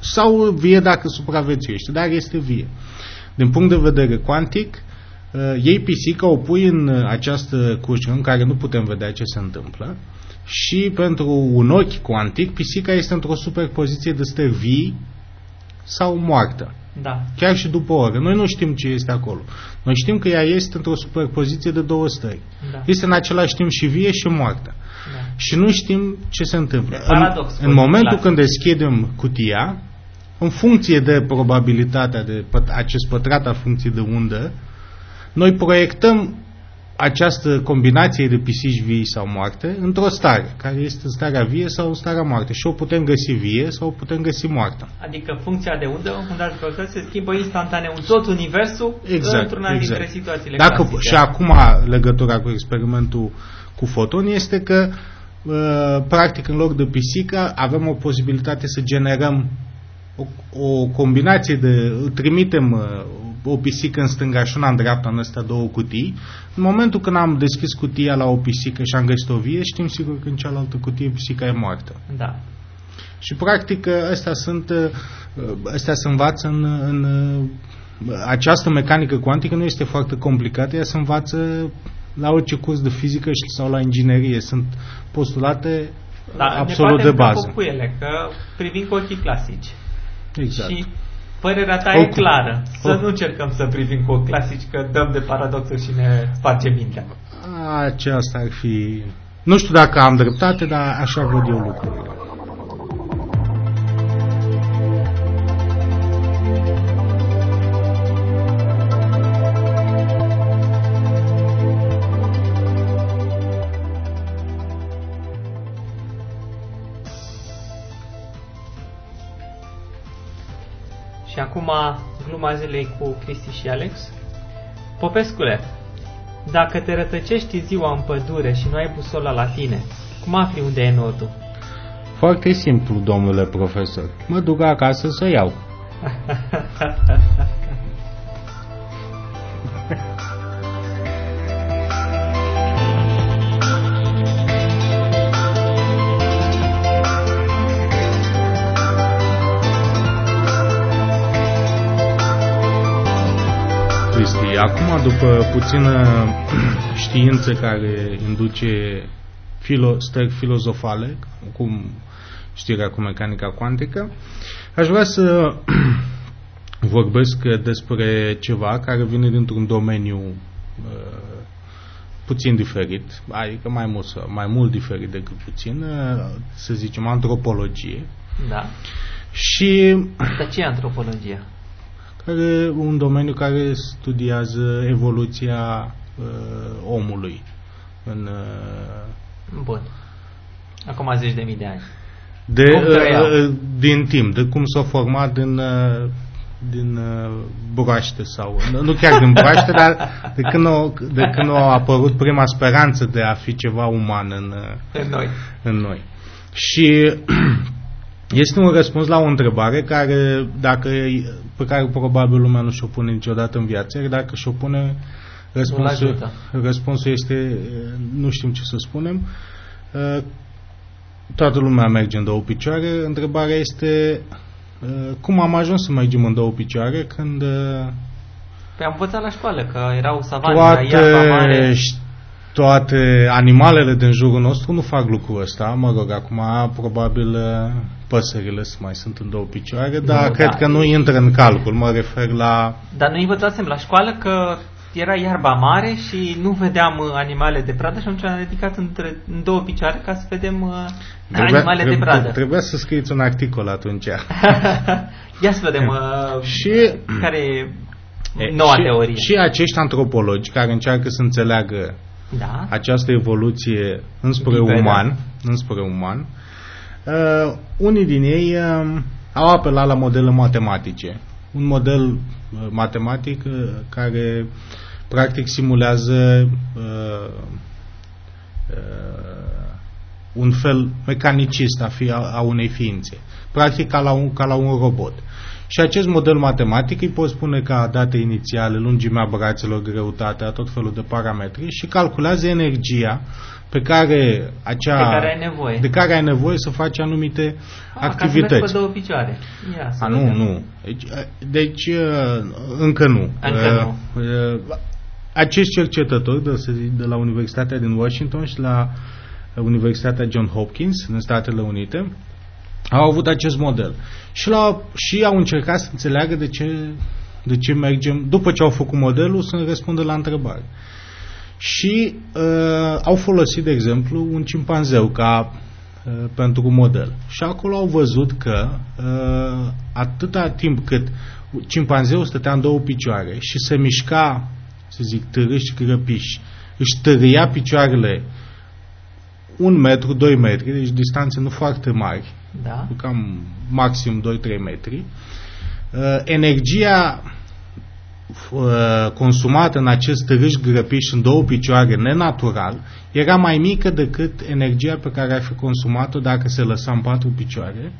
sau vie dacă supraviețuiește, dar este vie. Din punct de vedere cuantic, uh, iei pisica, o pui în această cușcă în care nu putem vedea ce se întâmplă și pentru un ochi cuantic, pisica este într-o superpoziție de stări vii sau moartă. Da. Chiar și după o oră. Noi nu știm ce este acolo. Noi știm că ea este într-o superpoziție de două stări. Da. Este în același timp și vie și moartă. da. Și nu știm ce se întâmplă. E paradox, în, în momentul clasic. când deschidem cutia, în funcție de probabilitatea de păt- acest pătrat al funcției de undă, noi proiectăm această combinație de pisici vii sau moarte într-o stare, care este starea vie sau starea moarte. Și o putem găsi vie sau o putem găsi moartă. Adică funcția de undă, unde ați văzut, se schimbă instantaneu în tot universul Exact, într-una exact. dintre situațiile Dacă, clasice. și acum legătura cu experimentul cu fotoni este că uh, practic în loc de pisică avem o posibilitate să generăm o, o combinație de trimitem uh, o pisică în stânga și una în dreapta în astea două cutii. În momentul când am deschis cutia la o pisică și am găsit o vie, știm sigur că în cealaltă cutie pisica e moartă. Da. Și practic astea sunt uh, astea se învață în, în uh, această mecanică cuantică nu este foarte complicată, ea se învață la orice curs de fizică și- sau la inginerie. Sunt postulate Da, absolut ne de batem bază. cap cu ele, că privim cu ochii clasici. Exact. Și părerea ta e Oricum. clară. Să Oricum. nu încercăm să privim cu ochi clasici, că dăm de paradoxuri și ne spargem mintea. Aceasta ar fi... Nu știu dacă am dreptate, dar așa văd eu lucrurile. Gluma zilei cu Cristi și Alex. Popescule, dacă te rătăcești ziua în pădure și nu ai busola la tine, cum afli unde e nodul? Foarte simplu, domnule profesor. Mă duc acasă să iau. acum după puțină știință care induce filo, stări filozofale, cum știrea cu mecanica cuantică, aș vrea să vorbesc despre ceva care vine dintr-un domeniu uh, puțin diferit, adică mai mult, sau- mai mult diferit decât puțin, uh, să zicem antropologie. Da. Și Dar ce e antropologia? Care un domeniu care studiază evoluția uh, omului în uh, Bun. Acum zeci de mii de ani. de, Cum trăiau? uh, din timp, de cum s-a format în uh, din uh, broaște sau, nu chiar din broaște, dar de când, o, de când a apărut prima speranță de a fi ceva uman în, uh, În noi. în noi. Și este un răspuns la o întrebare care, dacă, pe care probabil lumea nu și-o pune niciodată în viață, iar dacă și-o pune, răspunsul, ajută. răspunsul este nu știm ce să spunem. Uh, Toată lumea merge în două picioare. Întrebarea este uh, cum am ajuns să mergem în două picioare când uh, Păi am învățat la școală că erau savane, era iarba toate, mare. toate animalele din jurul nostru nu fac lucrul ăsta. Mă rog, acum probabil uh, păsările mai sunt în două picioare, dar Nu, cred da. că nu intră în calcul. Mă refer la... Dar noi învățasem la școală că era iarba mare și nu vedeam uh, animale de pradă și atunci am ridicat între, în două picioare ca să vedem uh, animale de trebuie- pradă. Trebuia să scrieți un articol atunci. Ia să vedem uh, Și- care e E, noua și, teorie. Și acești antropologi care încearcă să înțeleagă Da? această evoluție înspre Liberă. uman, înspre uman, uh, unii din ei uh, au apelat la modele matematice. Un model uh, matematic uh, care practic simulează uh, uh, un fel mecanicist a, fi, a, a unei ființe. Practic ca la, un, ca la un robot. Și acest model matematic îi pot spune ca date inițiale, lungimea brațelor, greutatea, tot felul de parametri și calculează energia pe care acea, De care ai nevoie. de care ai nevoie să faci anumite Ah, Ca să mergi activități. pe două picioare. Ia, să A, nu, vedem. nu. Deci, deci uh, încă nu. Încă Uh, uh, Acești cercetători de, să zic, de la Universitatea din Washington și la Universitatea John Hopkins din Statele Unite au avut acest model. Și, la, și au încercat să înțeleagă de ce, de ce mergem, după ce au făcut modelul, să ne răspundă la întrebare. Și uh, au folosit, de exemplu, un cimpanzeu ca uh, pentru un model. Și acolo au văzut că uh, atâta timp cât cimpanzeul stătea în două picioare și se mișca, să zic, târâși grăpiși, își tăria picioarele un metru, 2 metri, deci distanțe nu foarte mari, Da? cam maxim 2-3 metri, uh, energia uh, consumată în acest râș grăpiș în două picioare nenatural era mai mică decât energia pe care ar fi consumat-o dacă se lăsa în patru picioare,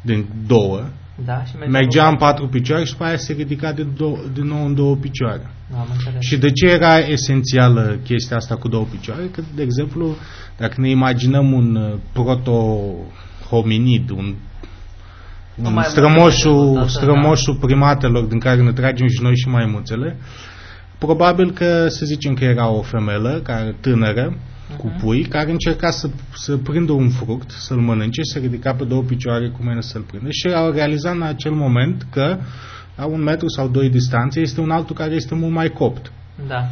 din două, Da, și mergea în patru picioare și după aia se ridica din, două, din nou în două picioare. Nu, am înțeles. Și de ce era esențială chestia asta cu două picioare? Că, de exemplu, dacă ne imaginăm un uh, proto-hominid, un, Nu un mai strămoșul, mult decât strămoșul primatelor din care ne tragem și noi și maimuțele, probabil că să zicem că era o femelă care, tânără, cu Mhm. pui, care încerca să, să prindă un fruct, să-l mănânce, să ridica pe două picioare cu mâine să-l prindă și au realizat în acel moment că la un metru sau doi distanță este un altul care este mult mai copt. Da.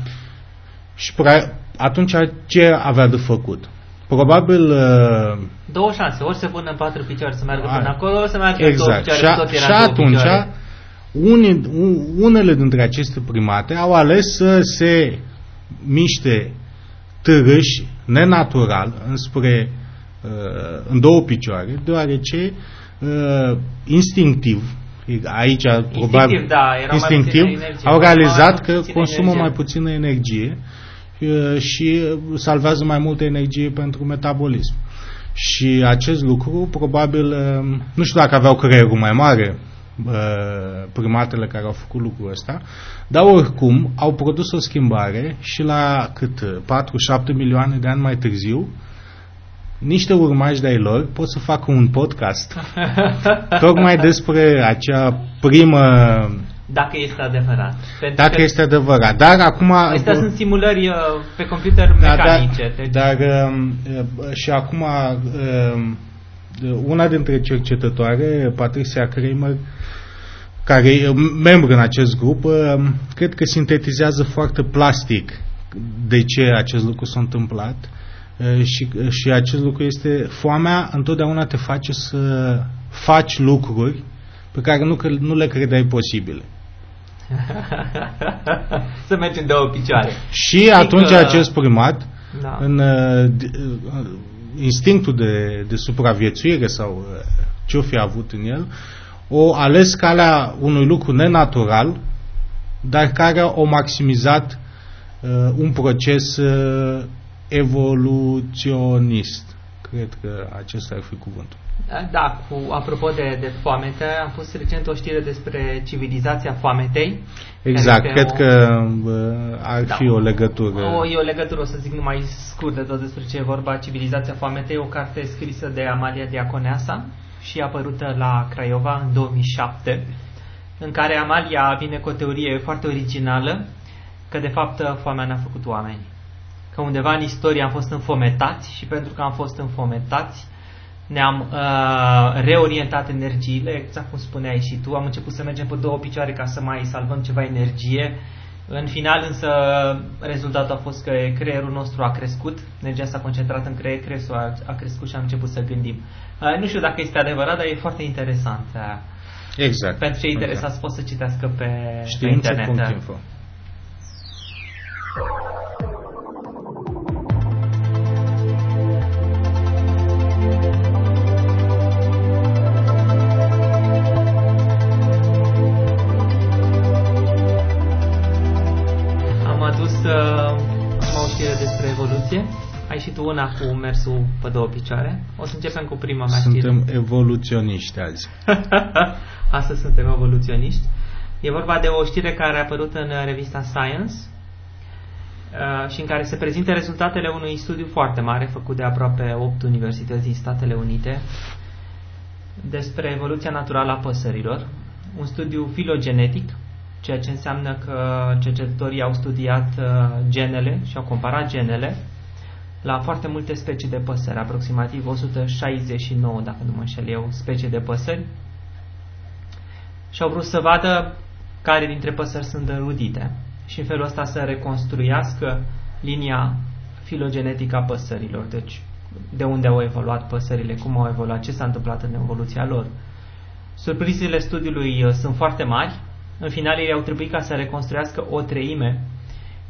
Și pra- atunci ce avea de făcut? Probabil uh, Două șanse. Ori se pune în patru picioare să meargă Ai. până acolo, ori să meargă în două exact. picioare Și, a, tot era și în două atunci picioare. unii, u- unele dintre aceste primate au ales să se miște târâși nenatural înspre uh, în două picioare, deoarece uh, instinctiv aici probabil da, erau mai instinctiv puțină energie. au Consumau realizat mai că puțină consumă energie. mai puțină energie uh, și salvează mai multă energie pentru metabolism. Și acest lucru probabil, uh, nu știu dacă aveau creierul mai mare uh, primatele care au făcut lucrul ăsta, dar oricum au produs o schimbare și la cât 4-7 milioane de ani mai târziu niște urmași de-ai lor pot să facă un podcast tocmai despre acea primă Dacă este adevărat. Pentru dacă că este adevărat. Dar acum Astea sunt simulări uh, pe computer da, mecanice. deci- dar, dar um, uh, și acum um, una dintre cercetătoare, Patricia Kramer, care e membru în acest grup, um, cred că sintetizează foarte plastic de ce acest lucru s-a întâmplat uh, și, și acest lucru este foamea întotdeauna te face să faci lucruri pe care nu, cre- nu le credeai posibile. să mergi în două picioare. Și atunci că- acest primat Da. în uh, d- uh, instinctul de, de supraviețuire sau uh, ce o fi avut în el, o ales calea unui lucru nenatural, dar care o maximizat uh, un proces uh, evoluționist. Cred că acesta ar fi cuvântul. Da, cu, apropo de, de foamete, am pus recent o știre despre civilizația foametei. Exact, cred o, că ar da, fi o legătură. O, e o legătură, o să zic numai scurt de tot despre ce e vorba. Civilizația foametei, o carte scrisă de Amalia Diaconeasa și apărută la Craiova în 2007, în care Amalia vine cu o teorie foarte originală, că de fapt foamea ne-a făcut oameni. Că undeva în istorie am fost înfometați și pentru că am fost înfometați, ne-am uh, reorientat energiile, exact cum spuneai și tu, am început să mergem pe două picioare ca să mai salvăm ceva energie. În final însă rezultatul a fost că creierul nostru a crescut, energia s-a concentrat în creier, creierul a, a crescut și am început să gândim. Uh, nu știu dacă este adevărat, dar e foarte interesant. Uh, exact. Pentru cei interesați exact. pot să citească pe, pe internet. Info. Și tu una cu mersul pe două picioare. O să începem cu prima mea Suntem știre. evoluționiști azi. Astăzi suntem evoluționiști. E vorba de o știre care a apărut în revista Science uh, și în care se prezintă rezultatele unui studiu foarte mare făcut de aproape 8 universități din Statele Unite despre evoluția naturală a păsărilor. Un studiu filogenetic, ceea ce înseamnă că cercetătorii au studiat uh, genele și au comparat genele la foarte multe specii de păsări, aproximativ 169, dacă nu mă înșel eu, specii de păsări și au vrut să vadă care dintre păsări sunt înrudite și în felul ăsta să reconstruiască linia filogenetică a păsărilor, deci de unde au evoluat păsările, cum au evoluat, ce s-a întâmplat în evoluția lor. Surprizele studiului uh, sunt foarte mari, în final ei au trebuit ca să reconstruiască o treime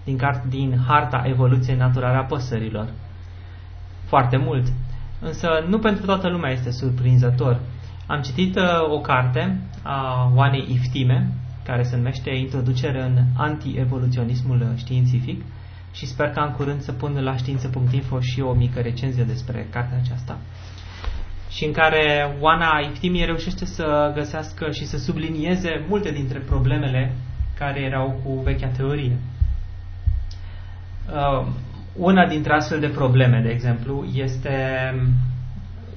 din, din harta evoluției naturale a păsărilor. Foarte mult. Însă nu pentru toată lumea este surprinzător. Am citit uh, o carte a Oanei Iftime, care se numește Introducere în anti-evoluționismul științific și sper că în curând să pun la știință.info și o mică recenzie despre cartea aceasta și în care Oana Iftimie reușește să găsească și să sublinieze multe dintre problemele care erau cu vechea teorie. Uh, una dintre astfel de probleme, de exemplu, este,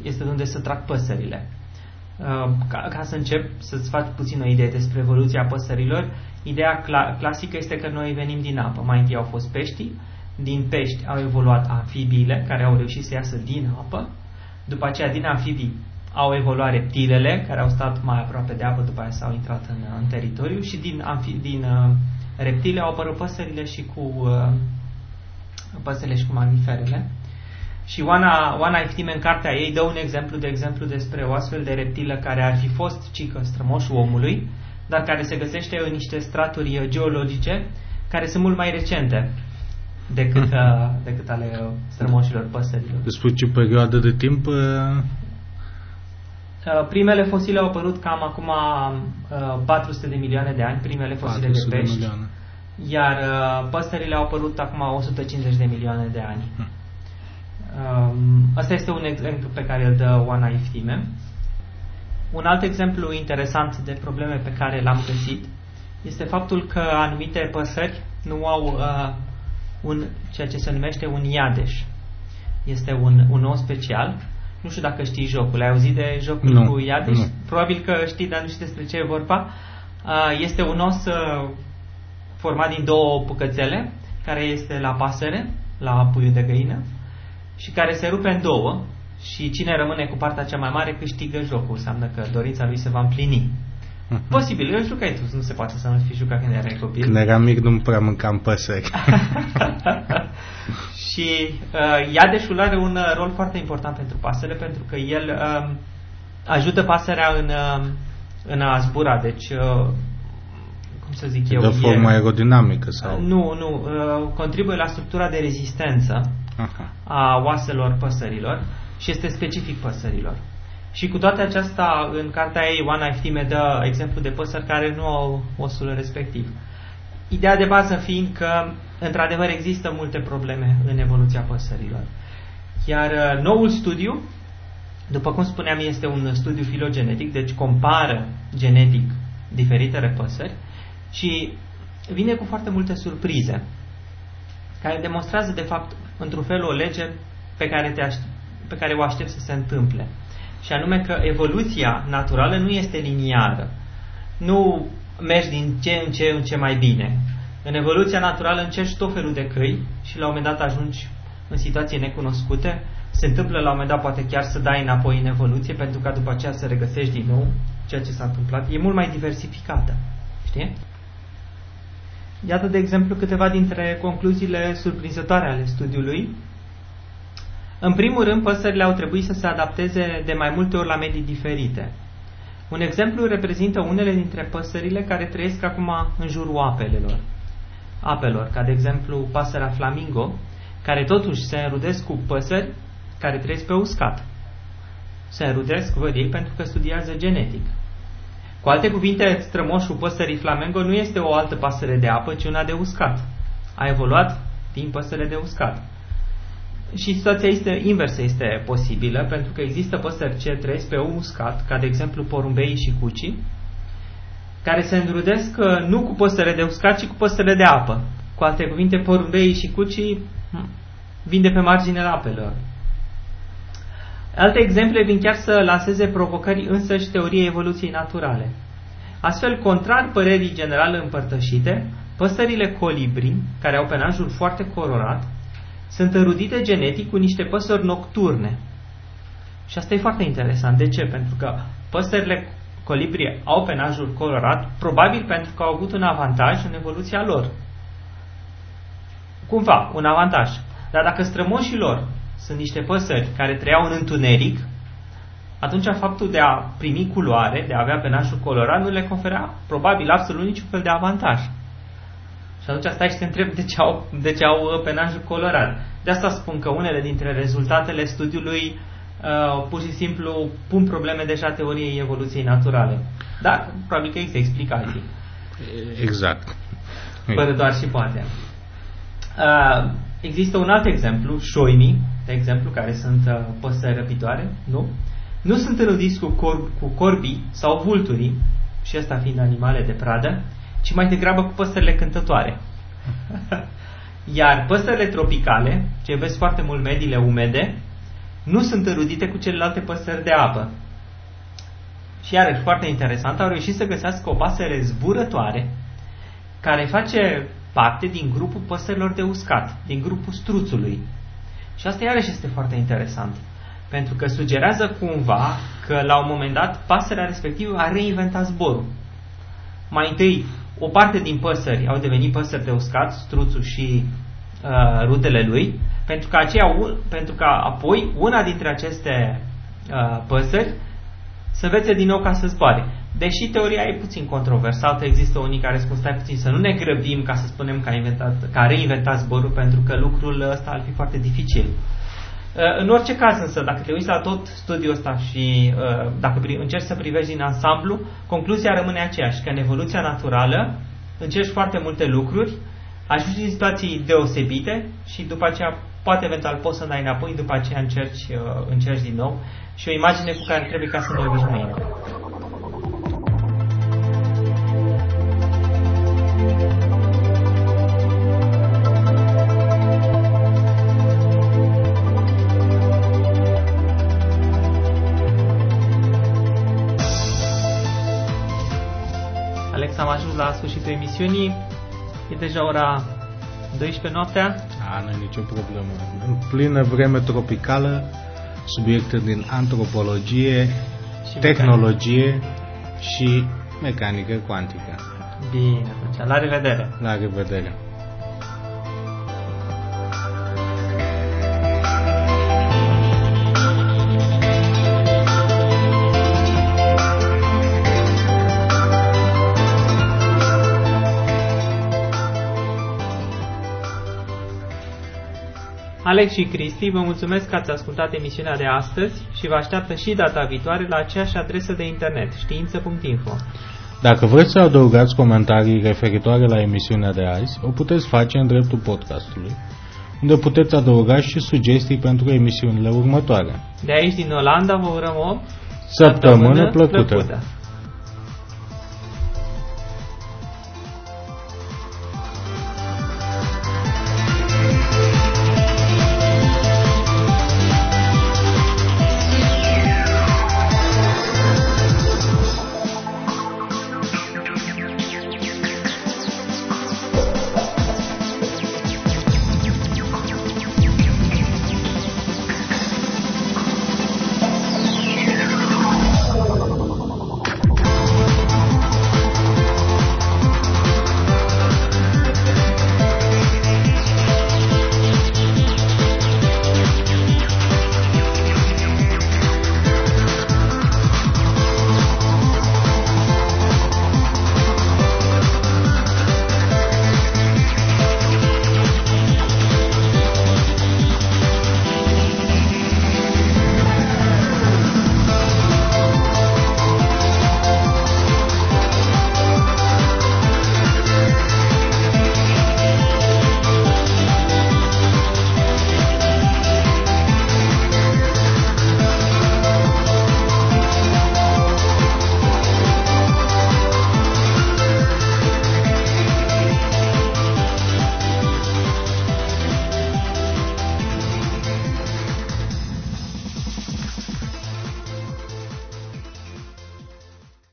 este unde să trag păsările. Uh, ca, ca să încep să-ți fac puțin o idee despre evoluția păsărilor, ideea cla- clasică este că noi venim din apă. Mai întâi au fost peștii, din pești au evoluat amfibiile, care au reușit să iasă din apă, după aceea din amfibii au evoluat reptilele, care au stat mai aproape de apă, după aceea s-au intrat în, în teritoriu și din, amfi- din uh, reptile au apărut păsările și cu uh, păsările și cu mamiferele. Și Oana, Oana Iftime în cartea ei dă un exemplu, de exemplu, despre o astfel de reptilă care ar fi fost cică strămoșul omului, dar care se găsește în niște straturi geologice care sunt mult mai recente decât, uh, decât ale uh, strămoșilor păsărilor. Despre ce perioadă de timp? Uh? Primele fosile au apărut cam acum 400 de milioane de ani, primele fosile de pești. De milioane iar uh, păsările au apărut acum 150 de milioane de ani. Hmm. Um, asta este un exemplu pe care îl dă Oana Iftime. Un alt exemplu interesant de probleme pe care l-am găsit este faptul că anumite păsări nu au uh, un, ceea ce se numește un iadeș. Este un, un os special. Nu știu dacă știi jocul. Ai auzit de jocul nu, cu iadeș? Nu. Probabil că știi, dar nu știi despre ce e vorba. Uh, este un os uh, format din două bucățele, care este la pasăre, la puiul de găină, și care se rupe în două și cine rămâne cu partea cea mai mare câștigă jocul. Înseamnă că dorința lui se va împlini. Uh-huh. Posibil, eu jucai tu, nu se poate să nu fi jucat când erai copil. Când eram mic nu prea mâncam păsări. și uh, iadeșul are un uh, rol foarte important pentru pasăre, pentru că el uh, ajută pasărea în, uh, în a zbura. Deci uh, cum să zic eu... De formă e, aerodinamică sau... Nu, nu. Uh, contribuie la structura de rezistență Aha. a oaselor păsărilor și este specific păsărilor. Și cu toate acestea, în cartea ei, One IFT me dă exemplu de păsări care nu au osul respectiv. Ideea de bază fiind că, într-adevăr, există multe probleme în evoluția păsărilor. Iar uh, noul studiu, după cum spuneam, este un studiu filogenetic, deci compară genetic diferitele păsări și vine cu foarte multe surprize, care demonstrează, de fapt, într-un fel o lege pe care, te aștept, pe care o aștept să se întâmple. Și anume că evoluția naturală nu este liniară. Nu mergi din ce în ce în ce mai bine. În evoluția naturală încerci tot felul de căi și la un moment dat ajungi în situații necunoscute. Se întâmplă la un moment dat poate chiar să dai înapoi în evoluție pentru ca după aceea să regăsești din nou ceea ce s-a întâmplat. E mult mai diversificată. Știi? Iată, de exemplu, câteva dintre concluziile surprinzătoare ale studiului. În primul rând, păsările au trebuit să se adapteze de mai multe ori la medii diferite. Un exemplu reprezintă unele dintre păsările care trăiesc acum în jurul apelelor. Apelor, ca de exemplu pasărea flamingo, care totuși se înrudesc cu păsări care trăiesc pe uscat. Se înrudesc, văd ei, pentru că studiază genetic. Cu alte cuvinte, strămoșul păsării flamengo nu este o altă pasăre de apă, ci una de uscat. A evoluat din păsăre de uscat. Și situația este inversă este posibilă, pentru că există păsări ce trăiesc pe un uscat, ca de exemplu porumbeii și cucii, care se înrudesc uh, nu cu păsările de uscat, ci cu păsările de apă. Cu alte cuvinte, porumbeii și cucii hm, vin de pe marginea apelor. Alte exemple vin chiar să lanseze provocări însăși teoriei evoluției naturale. Astfel, contrar părerii generale împărtășite, păsările colibri, care au penajul foarte colorat, sunt înrudite genetic cu niște păsări nocturne. Și asta e foarte interesant. De ce? Pentru că păsările colibri au penajul colorat, probabil pentru că au avut un avantaj în evoluția lor. Cumva, un avantaj. Dar dacă strămoșii lor sunt niște păsări care trăiau în întuneric, atunci faptul de a primi culoare, de a avea penajul colorat, nu le confera probabil absolut niciun fel de avantaj. Și atunci stai și te întreb de ce au, de ce au penajul colorat. De asta spun că unele dintre rezultatele studiului uh, pur și simplu pun probleme deja teoriei evoluției naturale. Dar probabil că există explicații. Exact. Fără doar și poate. Uh, există un alt exemplu, șoimii, de exemplu, care sunt uh, păsări răpitoare, nu? Nu sunt înrodiți cu, cor- cu corbii sau vulturii, și asta fiind animale de pradă, ci mai degrabă cu păsările cântătoare. Iar păsările tropicale, ce iubesc foarte mult mediile umede, nu sunt înrudite cu celelalte păsări de apă. Și iarăși, foarte interesant, au reușit să găsească o pasăre zburătoare care face parte din grupul păsărilor de uscat, din grupul struțului. Și asta iarăși este foarte interesant, pentru că sugerează cumva că la un moment dat pasărea respectivă a reinventat zborul. Mai întâi o parte din păsări au devenit păsări de uscat, struțul și uh, rudele lui, pentru că, aceea, pentru că apoi una dintre aceste uh, păsări să învețe din nou ca să zboare. Deși teoria e puțin controversată, există unii care spun stai puțin să nu ne grăbim ca să spunem că a, inventat, că a reinventat zborul, pentru că lucrul ăsta ar fi foarte dificil. Uh, în orice caz însă, dacă te uiți la tot studiul ăsta și uh, dacă încerci să privești din ansamblu, concluzia rămâne aceeași, că în evoluția naturală încerci foarte multe lucruri, ajungi în situații deosebite și după aceea poate eventual poți să dai înapoi, după aceea încerci, uh, încerci din nou și o imagine cu care trebuie ca să ne obișnuim. Sfârșitul emisiunii. E deja ora 12 noaptea. A, nu e nicio problemă. În plină vreme tropicală, subiecte din antropologie, și tehnologie mecanică. și mecanică cuantică. Bine, atunci, la revedere! La revedere! Alex și Cristi, vă mulțumesc că ați ascultat emisiunea de astăzi și vă așteaptă și data viitoare la aceeași adresă de internet, știință.info. Dacă vreți să adăugați comentarii referitoare la emisiunea de azi, o puteți face în dreptul podcastului, unde puteți adăuga și sugestii pentru emisiunile următoare. De aici, din Olanda, vă urăm o Săptămână plăcută! plăcută.